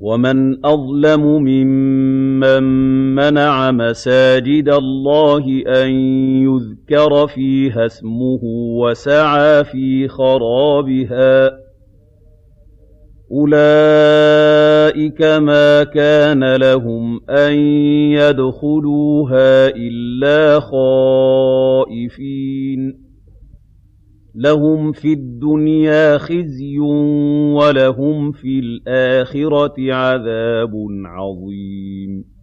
وَمَنْ أَظْلَمُ مِمَّن مَّنَعَ مَسَاجِدَ اللَّهِ أَن يُذْكَرَ فِيهَا اسْمُهُ وَسَعَىٰ فِي خَرَابِهَا ۚ أُولَٰئِكَ مَا كَانَ لَهُمْ أَن يَدْخُلُوهَا إِلَّا خَائِفِينَ ۚ لَهُمْ فِي الدُّنْيَا خِزْيٌ وَلَهُمْ فِي الْآخِرَةِ عَذَابٌ عَظِيمٌ.